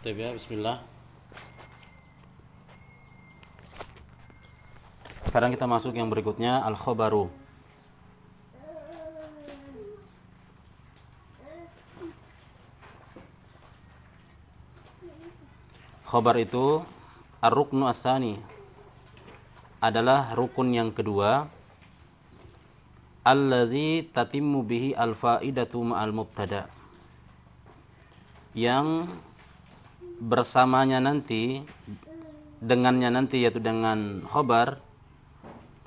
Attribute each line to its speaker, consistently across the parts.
Speaker 1: Baik ya, bismillah. Sekarang kita masuk yang berikutnya al-khabaru. Khabar itu ar-ruknu asani adalah rukun yang kedua allazi tatimmu bihi al-faidatu ma'al mubtada yang bersamanya nanti dengannya nanti yaitu dengan khobar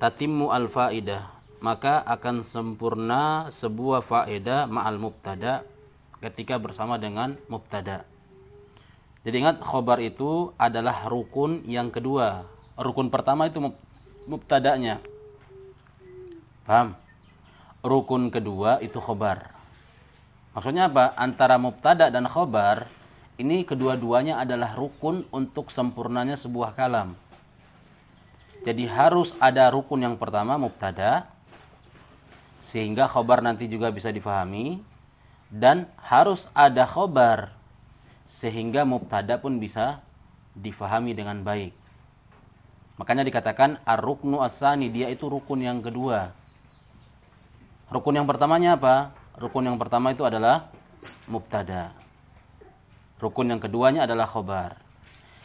Speaker 1: tatimmu al faidah maka akan sempurna sebuah faedah ma'al mubtada ketika bersama dengan mubtada. Jadi ingat khobar itu adalah rukun yang kedua. Rukun pertama itu mubtadanya. Paham? Rukun kedua itu khobar. Maksudnya apa? Antara mubtada dan khobar ini kedua-duanya adalah rukun untuk sempurnanya sebuah kalam. Jadi harus ada rukun yang pertama mubtada sehingga khobar nanti juga bisa difahami dan harus ada khobar sehingga mubtada pun bisa difahami dengan baik. Makanya dikatakan ar-ruknu asani dia itu rukun yang kedua. Rukun yang pertamanya apa? Rukun yang pertama itu adalah mubtada. Rukun yang keduanya adalah khobar.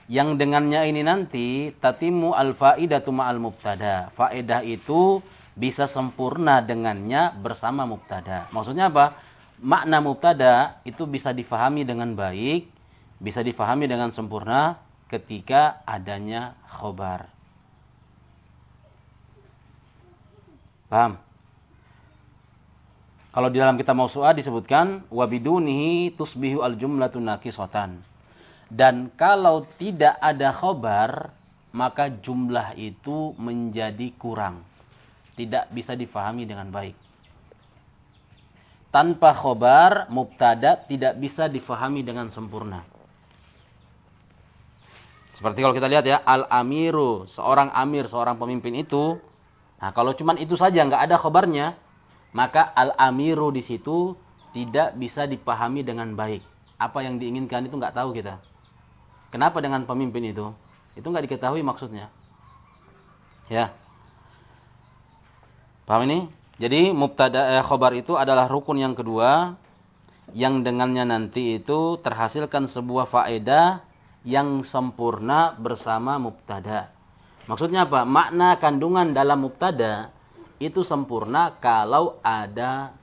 Speaker 1: Yang dengannya ini nanti tatimu al-faidatu ma'al mubtada. Faedah itu bisa sempurna dengannya bersama mubtada. Maksudnya apa? Makna mubtada itu bisa difahami dengan baik, bisa difahami dengan sempurna ketika adanya khobar. Paham? Kalau di dalam kitab Mausu'ah disebutkan wabidunihi tusbihu al-jumlatu naqisatan. Dan kalau tidak ada khobar, maka jumlah itu menjadi kurang. Tidak bisa difahami dengan baik. Tanpa khobar, mubtada tidak bisa difahami dengan sempurna. Seperti kalau kita lihat ya, al-amiru, seorang amir, seorang pemimpin itu. Nah, kalau cuma itu saja, nggak ada khobarnya, maka al-amiru di situ tidak bisa dipahami dengan baik. Apa yang diinginkan itu nggak tahu kita. Kenapa dengan pemimpin itu? Itu nggak diketahui maksudnya. Ya. Paham ini? Jadi mubtada eh, khobar itu adalah rukun yang kedua yang dengannya nanti itu terhasilkan sebuah faedah yang sempurna bersama mubtada. Maksudnya apa? Makna kandungan dalam mubtada itu sempurna kalau ada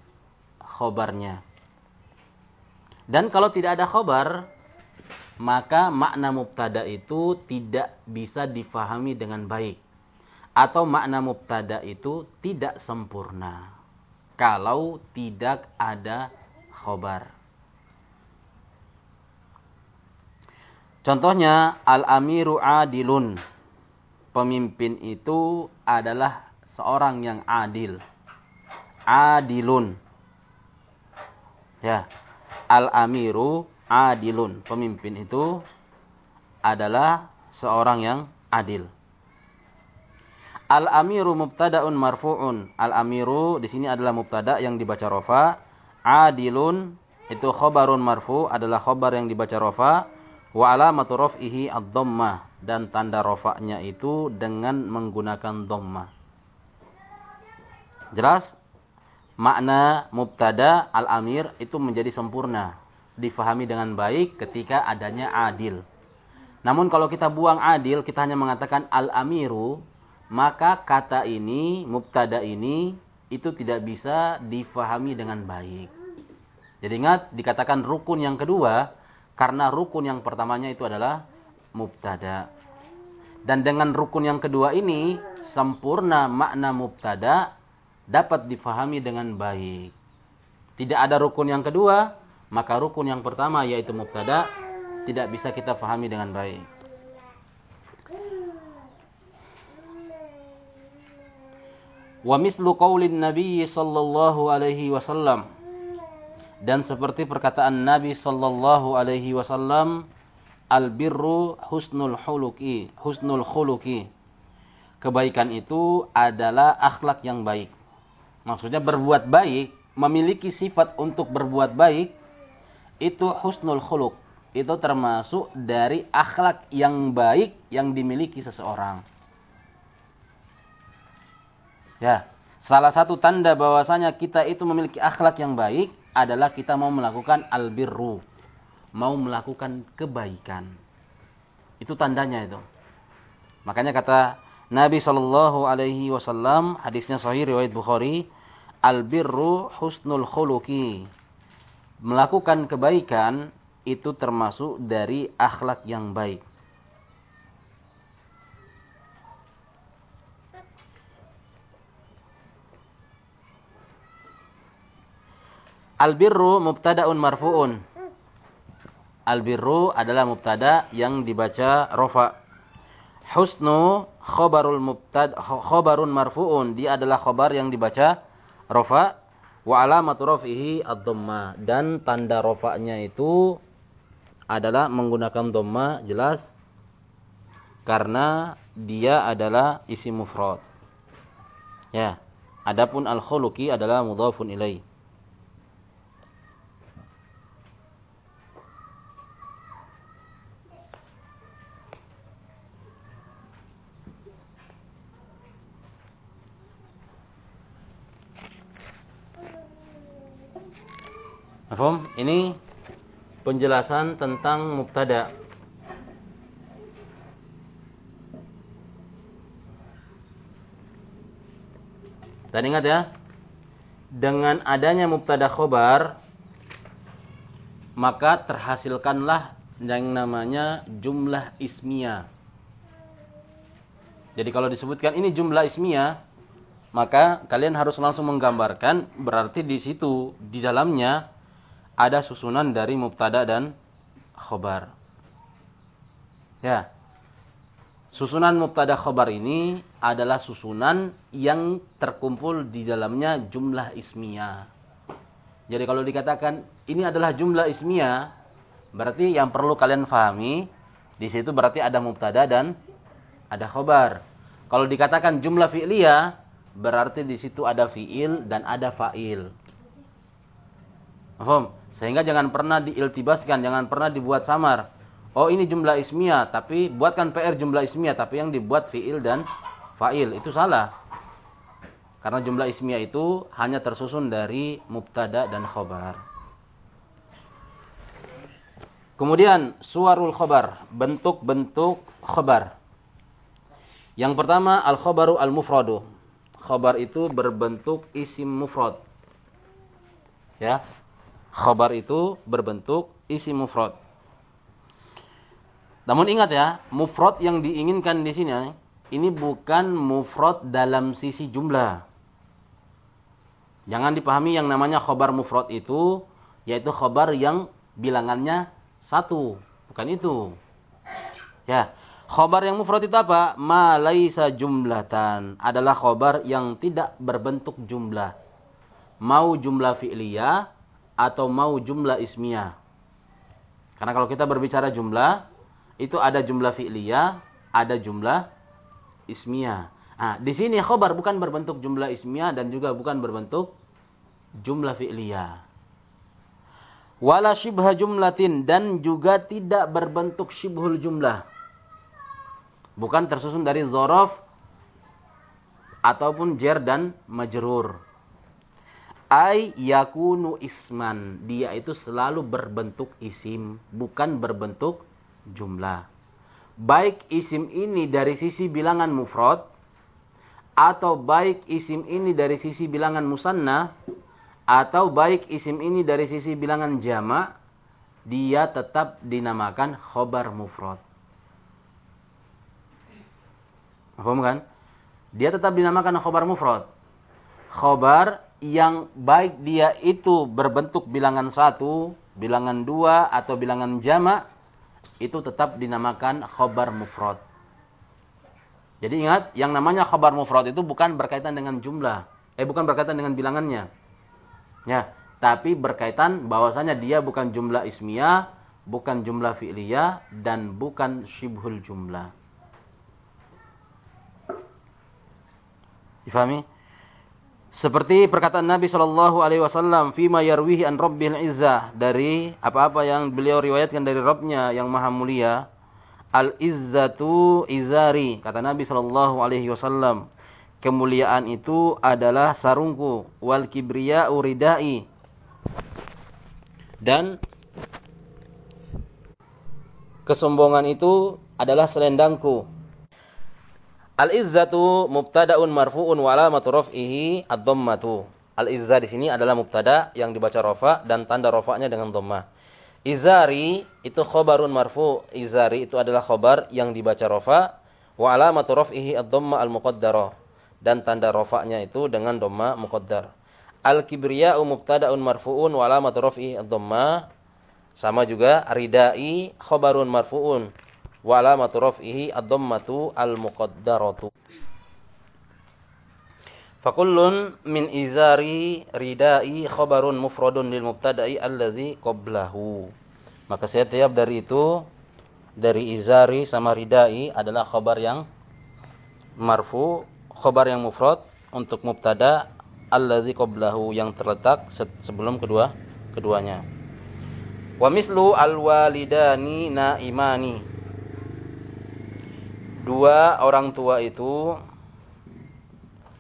Speaker 1: khobarnya. Dan kalau tidak ada khobar, maka makna mubtada itu tidak bisa difahami dengan baik. Atau makna mubtada itu tidak sempurna. Kalau tidak ada khobar. Contohnya, al-amiru adilun. Pemimpin itu adalah seorang yang adil. Adilun. Ya. Al-amiru adilun. Pemimpin itu adalah seorang yang adil. Al-amiru mubtada'un marfu'un. Al-amiru di sini adalah mubtada yang dibaca rofa. Adilun itu khobarun marfu adalah khobar yang dibaca rofa. Wa alamatu raf'ihi ad-dhammah dan tanda rofaknya itu dengan menggunakan dhammah. Jelas? Makna mubtada al-amir itu menjadi sempurna. Difahami dengan baik ketika adanya adil. Namun kalau kita buang adil, kita hanya mengatakan al-amiru, maka kata ini, mubtada ini, itu tidak bisa difahami dengan baik. Jadi ingat, dikatakan rukun yang kedua, karena rukun yang pertamanya itu adalah mubtada. Dan dengan rukun yang kedua ini, sempurna makna mubtada dapat difahami dengan baik. Tidak ada rukun yang kedua, maka rukun yang pertama yaitu mubtada tidak bisa kita fahami dengan baik. Wa mislu qaulin Nabi sallallahu alaihi wasallam dan seperti perkataan Nabi sallallahu alaihi wasallam al birru husnul khuluqi husnul khuluqi kebaikan itu adalah akhlak yang baik Maksudnya berbuat baik, memiliki sifat untuk berbuat baik, itu husnul khuluk. itu termasuk dari akhlak yang baik yang dimiliki seseorang. Ya, salah satu tanda bahwasanya kita itu memiliki akhlak yang baik adalah kita mau melakukan albirru, mau melakukan kebaikan. Itu tandanya itu. Makanya kata Nabi Shallallahu Alaihi Wasallam hadisnya Sahih riwayat Bukhari, albirru husnul khuluki. Melakukan kebaikan itu termasuk dari akhlak yang baik. Albirru mubtada'un marfu'un. Albirru adalah mubtada yang dibaca rofa. Husnu khobarul mubtad khobarun marfu'un. Dia adalah khobar yang dibaca rofa. Wa alamatu rafihi ad-dhamma. Dan tanda rofa'nya itu adalah menggunakan dhamma jelas karena dia adalah isi mufrad. Ya. Adapun al-khuluqi adalah mudhafun ilaih. Ini penjelasan tentang mubtada. Dan ingat ya, dengan adanya mubtada khobar, maka terhasilkanlah yang namanya jumlah ismiyah. Jadi kalau disebutkan ini jumlah ismiyah, maka kalian harus langsung menggambarkan berarti di situ di dalamnya ada susunan dari mubtada dan khobar. Ya. Susunan mubtada khobar ini adalah susunan yang terkumpul di dalamnya jumlah ismiyah. Jadi kalau dikatakan ini adalah jumlah ismiyah, berarti yang perlu kalian fahami di situ berarti ada mubtada dan ada khobar. Kalau dikatakan jumlah fi'liyah, berarti di situ ada fi'il dan ada fa'il. Paham? Sehingga jangan pernah diiltibaskan, jangan pernah dibuat samar. Oh ini jumlah ismiyah, tapi buatkan PR jumlah ismiyah, tapi yang dibuat fiil dan fa'il. Itu salah. Karena jumlah ismiyah itu hanya tersusun dari mubtada dan khobar. Kemudian suarul khobar, bentuk-bentuk khobar. Yang pertama al-khobaru al-mufradu. Khobar itu berbentuk isim mufrad. Ya, Khobar itu berbentuk isi mufrad. Namun ingat ya, mufrad yang diinginkan di sini ini bukan mufrad dalam sisi jumlah. Jangan dipahami yang namanya khobar mufrad itu yaitu khobar yang bilangannya satu, bukan itu. Ya, khobar yang mufrad itu apa? Ma laisa jumlatan adalah khobar yang tidak berbentuk jumlah. Mau jumlah fi'liyah atau mau jumlah ismiyah. Karena kalau kita berbicara jumlah, itu ada jumlah fi'liyah, ada jumlah ismiyah. Nah, di sini khobar bukan berbentuk jumlah ismiyah dan juga bukan berbentuk jumlah fi'liyah. Wala shibha jumlatin dan juga tidak berbentuk shibhul jumlah. Bukan tersusun dari zorof ataupun jer dan majrur ay yakunu isman. Dia itu selalu berbentuk isim, bukan berbentuk jumlah. Baik isim ini dari sisi bilangan mufrad atau baik isim ini dari sisi bilangan musanna atau baik isim ini dari sisi bilangan jama dia tetap dinamakan khobar mufrad. Paham kan? Dia tetap dinamakan khobar mufrad. Khobar yang baik dia itu berbentuk bilangan satu, bilangan dua, atau bilangan jama, itu tetap dinamakan khobar mufrad. Jadi ingat, yang namanya khobar mufrad itu bukan berkaitan dengan jumlah. Eh, bukan berkaitan dengan bilangannya. Ya, tapi berkaitan bahwasanya dia bukan jumlah ismiyah, bukan jumlah fi'liyah, dan bukan syibhul jumlah. Difahami? Seperti perkataan Nabi Shallallahu Alaihi Wasallam, "Fima yarwihi an Rabbil Izzah" dari apa-apa yang beliau riwayatkan dari Rabbnya yang maha mulia. Al izzatu izari kata Nabi Shallallahu Alaihi Wasallam. Kemuliaan itu adalah sarungku. Wal kibriya uridai. Dan kesombongan itu adalah selendangku. Al-izzatu mubtada'un marfu'un wa alamatu raf'ihi ad-dhammatu. Al-izzah di sini adalah mubtada yang dibaca rafa dan tanda rafa'nya dengan dhammah. Izari itu khobarun marfu. Izari itu adalah khobar yang dibaca rafa wa alamatu raf'ihi ad-dhamma al-muqaddarah dan tanda rafa'nya itu dengan dhamma muqaddar. Al-kibriya'u mubtada'un marfu'un wa alamatu raf'ihi ad-dhamma sama juga ridai khobarun marfu'un wa alamatu raf'ihi ad-dhammatu al-muqaddaratu. Fakullun min izari ridai khabarun mufradun lil mubtada'i allazi qablahu. Maka setiap dari itu dari izari sama ridai adalah khabar yang marfu, khabar yang mufrad untuk mubtada allazi qablahu yang terletak sebelum kedua keduanya. Wa mislu al-walidani naimani dua orang tua itu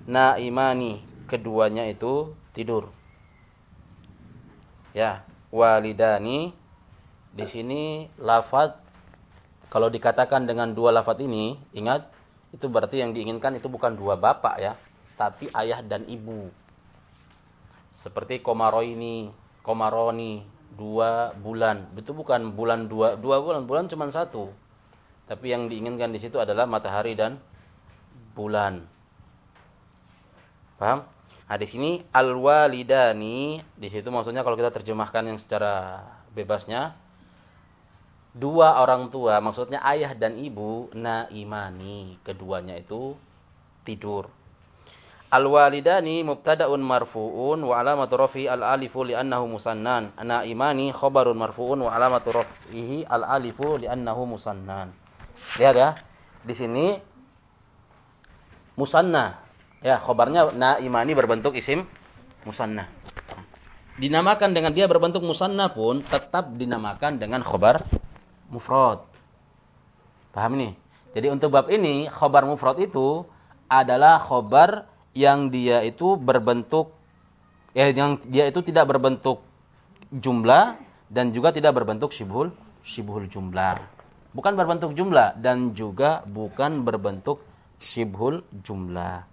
Speaker 1: naimani, keduanya itu tidur. Ya, walidani di sini lafaz kalau dikatakan dengan dua lafaz ini, ingat itu berarti yang diinginkan itu bukan dua bapak ya, tapi ayah dan ibu. Seperti komaroini, komaroni, dua bulan. Itu bukan bulan dua, dua bulan, bulan cuma satu. Tapi yang diinginkan di situ adalah matahari dan bulan. Paham? Nah, di sini al-walidani, di situ maksudnya kalau kita terjemahkan yang secara bebasnya dua orang tua, maksudnya ayah dan ibu naimani, keduanya itu tidur. Al-walidani mubtada'un marfu'un wa alamatu rafi al-alifu li'annahu musannan. Naimani khabarun marfu'un wa alamatu rafihi al-alifu li'annahu musannan. Lihat ya. Di sini musanna. Ya, khobarnya naimani berbentuk isim musanna. Dinamakan dengan dia berbentuk musanna pun tetap dinamakan dengan khobar mufrad. Paham ini? Jadi untuk bab ini khobar mufrad itu adalah khobar yang dia itu berbentuk ya yang dia itu tidak berbentuk jumlah dan juga tidak berbentuk sibhul sibhul jumlah bukan berbentuk jumlah dan juga bukan berbentuk syibhul jumlah.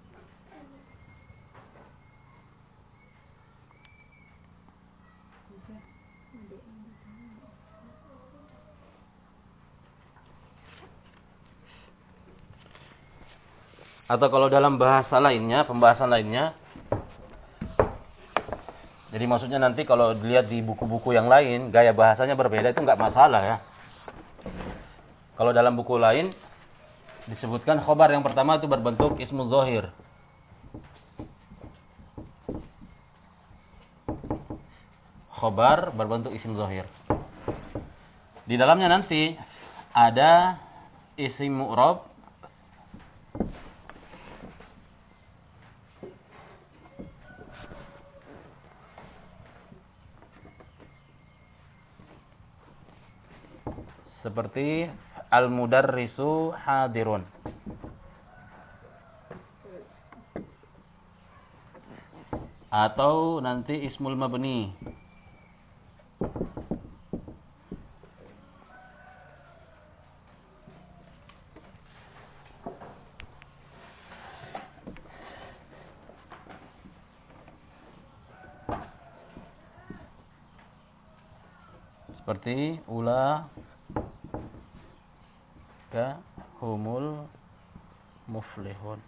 Speaker 1: Atau kalau dalam bahasa lainnya, pembahasan lainnya, jadi maksudnya nanti kalau dilihat di buku-buku yang lain, gaya bahasanya berbeda itu nggak masalah ya. Kalau dalam buku lain disebutkan khobar yang pertama itu berbentuk ismu zohir. Khobar berbentuk isim zohir. Di dalamnya nanti ada isim mu'rob seperti al-mudarrisu hadirun. Atau nanti ismul mabni. Seperti ula ulaika humul muflihun.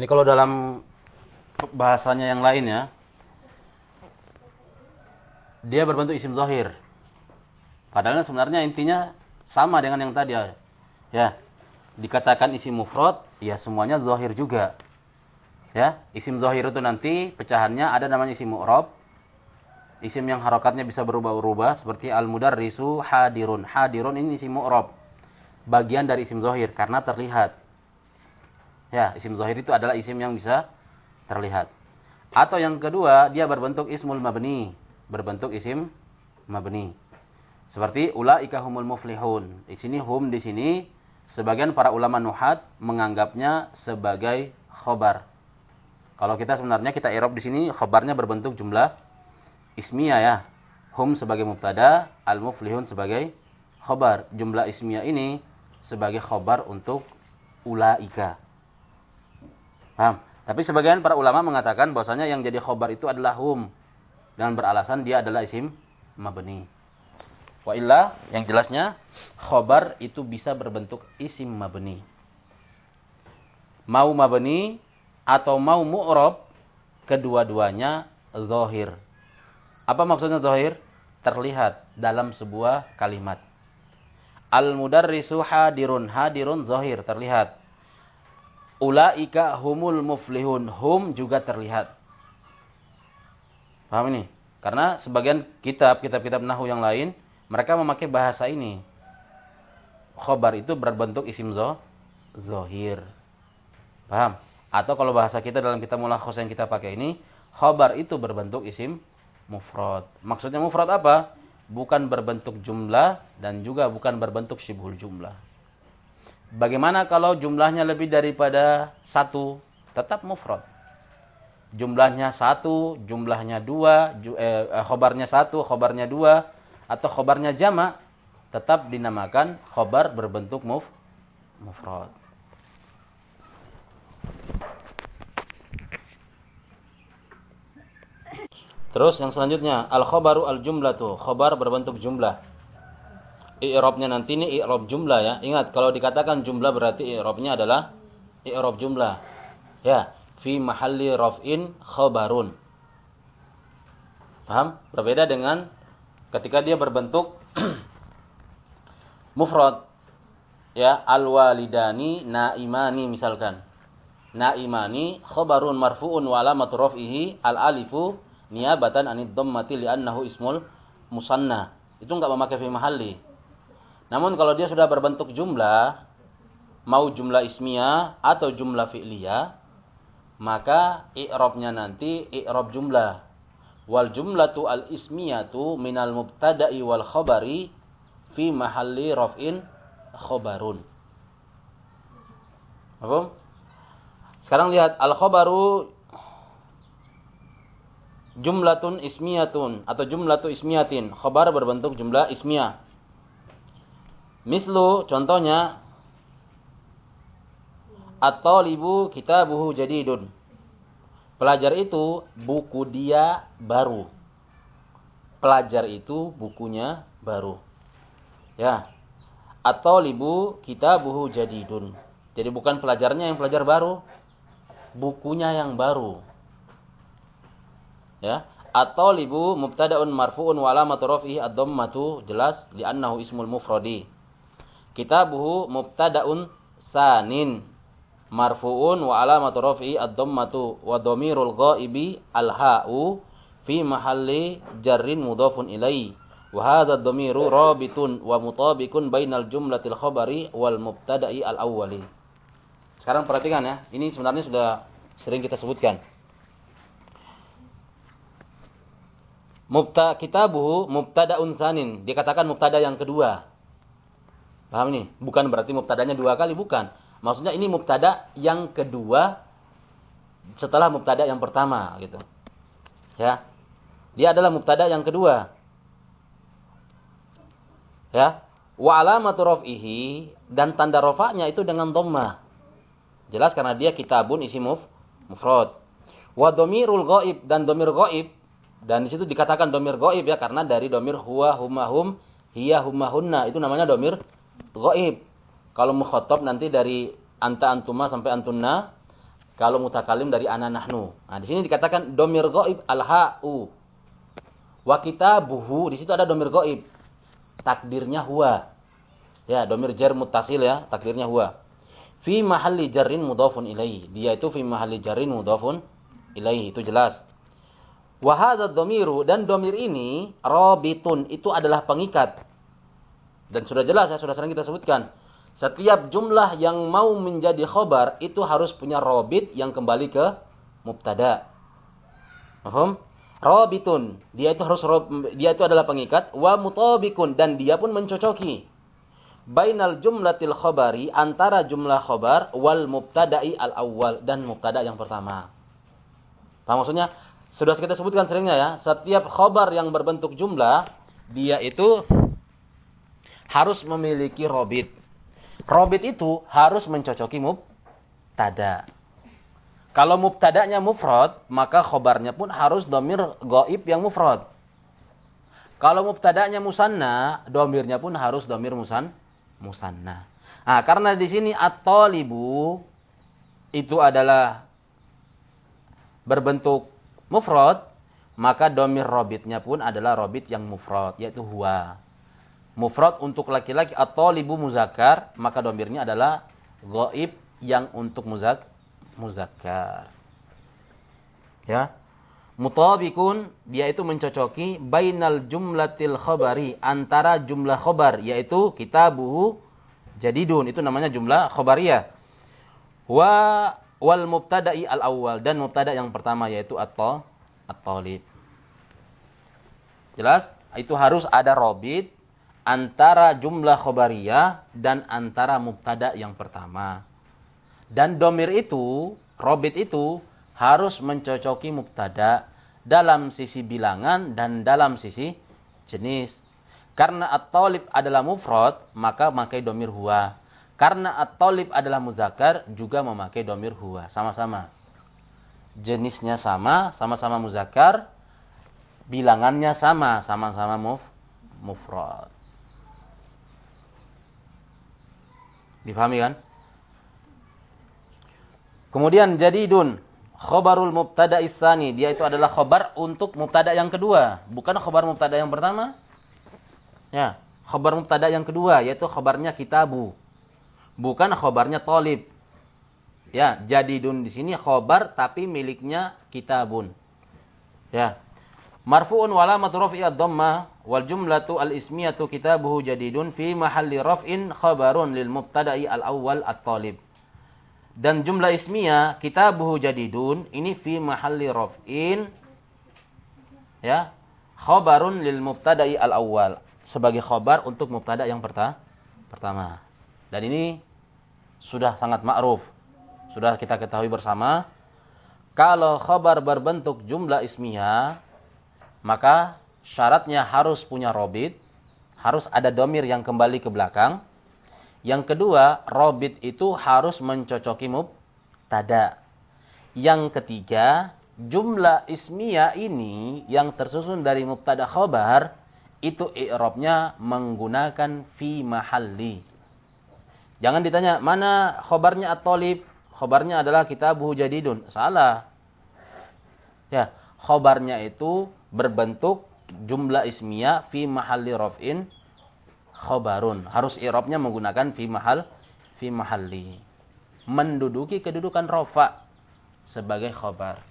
Speaker 1: Ini kalau dalam bahasanya yang lain ya. Dia berbentuk isim zahir. Padahal sebenarnya intinya sama dengan yang tadi ya. Ya. Dikatakan isim mufrad, ya semuanya zahir juga. Ya, isim zahir itu nanti pecahannya ada namanya isim mu'rab. Isim yang harokatnya bisa berubah-ubah seperti al-mudarrisu hadirun. Hadirun ini isim mu'rab. Bagian dari isim zahir karena terlihat. Ya, isim zahir itu adalah isim yang bisa terlihat. Atau yang kedua, dia berbentuk ismul mabni, berbentuk isim mabni. Seperti ulaika humul muflihun. Di sini hum di sini sebagian para ulama nuhat menganggapnya sebagai khobar. Kalau kita sebenarnya kita irob di sini khobarnya berbentuk jumlah ismiyah ya. Hum sebagai mubtada, al muflihun sebagai khobar. Jumlah ismiyah ini sebagai khobar untuk ulaika. Paham? Tapi sebagian para ulama mengatakan bahwasanya yang jadi khobar itu adalah hum. Dengan beralasan dia adalah isim mabni. Wa illa yang jelasnya khobar itu bisa berbentuk isim mabni. Mau mabni atau mau mu'rob, kedua-duanya zohir. Apa maksudnya zohir? Terlihat dalam sebuah kalimat. Al-mudarrisu hadirun. Hadirun zohir, terlihat. Ulaika humul muflihun. Hum juga terlihat. Paham ini? Karena sebagian kitab, kitab-kitab nahu yang lain, mereka memakai bahasa ini. Khobar itu berbentuk isim zo, zohir. Paham? Atau kalau bahasa kita dalam kitab mulakhos yang kita pakai ini, khobar itu berbentuk isim mufrad. Maksudnya mufrad apa? Bukan berbentuk jumlah dan juga bukan berbentuk syibhul jumlah. Bagaimana kalau jumlahnya lebih daripada satu? Tetap mufrad. Jumlahnya satu, jumlahnya dua, eh, eh, khobarnya satu, khobarnya dua, atau khobarnya jama, tetap dinamakan khobar berbentuk muf, mufrad. Terus yang selanjutnya, al-khobaru al-jumlatu. Khobar berbentuk jumlah i'rabnya nanti ini i'rab jumlah ya. Ingat kalau dikatakan jumlah berarti i'rabnya adalah i'rab jumlah. Ya, fi mahalli raf'in khabarun. Paham? Berbeda dengan ketika dia berbentuk mufrad. Ya, al-walidani naimani misalkan. Naimani khabarun marfu'un wa alamatu raf'ihi al-alifu niyabatan anid dhammati li'annahu ismul musanna. Itu enggak memakai fi mahalli. Namun kalau dia sudah berbentuk jumlah, mau jumlah ismiyah atau jumlah fi'liyah, maka i'rabnya nanti i'rab jumlah. Wal jumlatu al ismiyatu minal mubtada'i wal khabari fi mahalli raf'in khabarun. Apa? Sekarang lihat al khabaru jumlatun ismiyatun atau jumlatu ismiyatin. Khabar berbentuk jumlah ismiyah. Mislu contohnya At-talibu kitabuhu jadidun. Pelajar itu buku dia baru. Pelajar itu bukunya baru. Ya. At-talibu kitabuhu jadidun. Jadi bukan pelajarnya yang pelajar baru, bukunya yang baru. Ya. At-talibu mubtada'un marfu'un wa alamatu raf'ihi ad-dhammatu jelas li'annahu ismul mufradi. Kitabuhu mubtada'un sanin marfu'un wa alamatu raf'i ad-dhammatu wa dhamirul ghaibi al-ha'u fi mahalli jarrin mudhafun ilaihi wa hadha ad-dhamiru rabitun wa mutabiqun bainal jumlatil khabari wal mubtada'i al-awwali. Sekarang perhatikan ya, ini sebenarnya sudah sering kita sebutkan. Mubta kitabuhu mubtada'un sanin, dikatakan mubtada yang kedua. Paham ini? Bukan berarti mubtadanya dua kali, bukan. Maksudnya ini mubtada yang kedua setelah mubtada yang pertama gitu. Ya. Dia adalah mubtada yang kedua. Ya. Wa alamatu raf'ihi dan tanda rafa'nya itu dengan dhamma. Jelas karena dia kitabun isi muf mufrad. Wa dhamirul ghaib dan dhamir ghaib dan di situ dikatakan dhamir ghaib ya karena dari dhamir huwa humahum hiya humahunna itu namanya dhamir Ghaib. Kalau mukhatab nanti dari anta antuma sampai antunna. Kalau mutakalim dari ana nahnu. Nah, di sini dikatakan domir ghaib al-ha'u. Wa kitabuhu, di situ ada domir ghaib. takdirnya huwa. Ya, domir jar mutasil ya, takdirnya huwa. Fi mahalli jarrin mudhafun ilaihi. Dia itu fi mahalli jarrin mudhafun ilaihi, itu jelas. Wa hadha dhamiru dan domir ini rabitun itu adalah pengikat. Dan sudah jelas ya, sudah sering kita sebutkan. Setiap jumlah yang mau menjadi khobar itu harus punya robit yang kembali ke mubtada. Paham? Robitun, dia itu harus dia itu adalah pengikat wa mutabikun dan dia pun mencocoki bainal jumlatil khabari antara jumlah khabar wal mubtada'i al awal dan mubtada yang pertama. Paham maksudnya? Sudah kita sebutkan seringnya ya, setiap khabar yang berbentuk jumlah dia itu harus memiliki robit. Robit itu harus mencocoki mubtada. Kalau mubtadanya mufrad, maka khobarnya pun harus domir goib yang mufrad. Kalau mubtadanya musanna, domirnya pun harus domir musan musanna. Nah, karena di sini at-talibu itu adalah berbentuk mufrad, maka domir robitnya pun adalah robit yang mufrad, yaitu huwa. Mufrad untuk laki-laki atau libu muzakkar, maka domirnya adalah goib yang untuk muzak muzakkar. Ya. Mutabikun dia itu mencocoki bainal jumlatil khabari antara jumlah khabar yaitu kitabuhu jadidun itu namanya jumlah khabariyah. Wa wal mubtada'i al awal dan mubtada yang pertama yaitu atau at-talib. Jelas? Itu harus ada robit antara jumlah khabariyah dan antara mubtada yang pertama. Dan domir itu, robit itu harus mencocoki mubtada dalam sisi bilangan dan dalam sisi jenis. Karena at-talib adalah mufrad, maka memakai domir huwa. Karena at-talib adalah muzakkar, juga memakai domir huwa. Sama-sama. Jenisnya sama, sama-sama muzakkar. Bilangannya sama, sama-sama muf, mufrad. Difahami kan? Kemudian jadidun khobarul mubtada isani. Dia itu adalah khobar untuk mubtada yang kedua. Bukan khobar mubtada yang pertama. Ya, khobar mubtada yang kedua. Yaitu khobarnya kitabu. Bukan khobarnya tolib. Ya, jadidun di sini khobar tapi miliknya kitabun. Ya. Marfu'un wala rafi'i ad-dhamma wal jumlatu al-ismiyatu kitabuhu jadidun fi mahalli raf'in khabarun lil mubtada'i al-awwal at-talib. Dan jumlah ismiyah kitabuhu jadidun ini fi mahalli raf'in ya khabarun lil mubtada'i al awal sebagai khabar untuk mubtada yang perta pertama. Dan ini sudah sangat ma'ruf. Sudah kita ketahui bersama kalau khabar berbentuk jumlah ismiyah maka syaratnya harus punya robit, harus ada domir yang kembali ke belakang yang kedua, robit itu harus mencocoki mubtada. Yang ketiga, jumlah ismiyah ini yang tersusun dari mubtada khobar, itu i'robnya menggunakan fi mahalli. Jangan ditanya, mana khobarnya at-tolib? Khobarnya adalah kitabuhu jadidun. Salah. Ya, khobarnya itu berbentuk jumlah ismiyah fi mahalli rof'in khobarun. Harus i'rabnya menggunakan fi mahal fi mahalli. Menduduki kedudukan rofa sebagai khobar.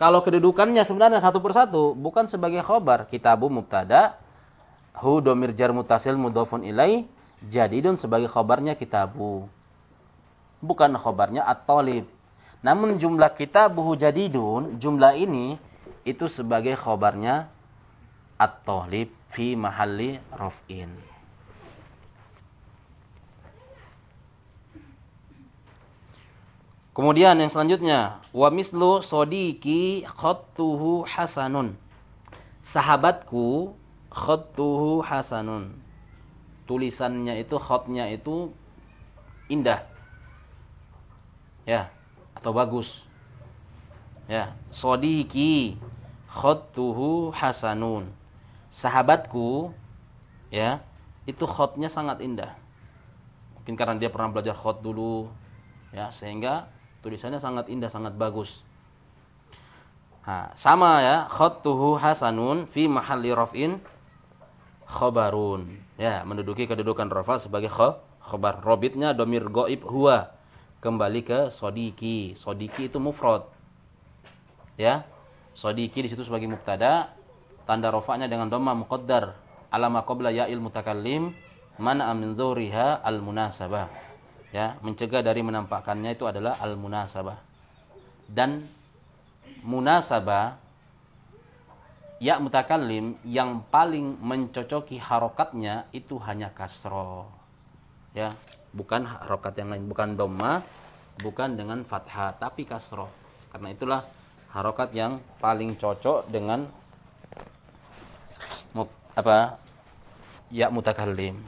Speaker 1: Kalau kedudukannya sebenarnya satu persatu bukan sebagai khobar. Kitabu mubtada, hu domir jar mutasil mudhafun ilai, jadidun sebagai khobarnya kitabu. Bukan khobarnya at-talib. Namun jumlah kitabuhu jadidun, jumlah ini itu sebagai khobarnya at-talib fi mahalli raf'in. Kemudian yang selanjutnya, wa mislu sodiki khattuhu hasanun. Sahabatku khattuhu hasanun. Tulisannya itu khotnya itu indah. Ya, atau bagus. Ya, sodiki khattuhu hasanun. Sahabatku ya, itu khotnya sangat indah. Mungkin karena dia pernah belajar khot dulu, ya sehingga Tulisannya sangat indah, sangat bagus. Nah, sama ya, khattuhu hasanun fi mahalli raf'in khobarun. Ya, menduduki kedudukan rafa sebagai khobar. Robitnya domir goib huwa. Kembali ke sodiki. Sodiki itu mufrad. Ya. Sodiki di situ sebagai mubtada. Tanda rofaknya dengan doma muqaddar. Alama qabla ya'il mutakallim. Mana amin zuhriha al-munasabah. Ya, mencegah dari menampakkannya itu adalah al-munasabah. Dan munasabah ya mutakallim yang paling mencocoki harokatnya itu hanya kasro. Ya, bukan harokat yang lain, bukan doma, bukan dengan fathah, tapi kasro. Karena itulah harokat yang paling cocok dengan apa? Ya mutakallim.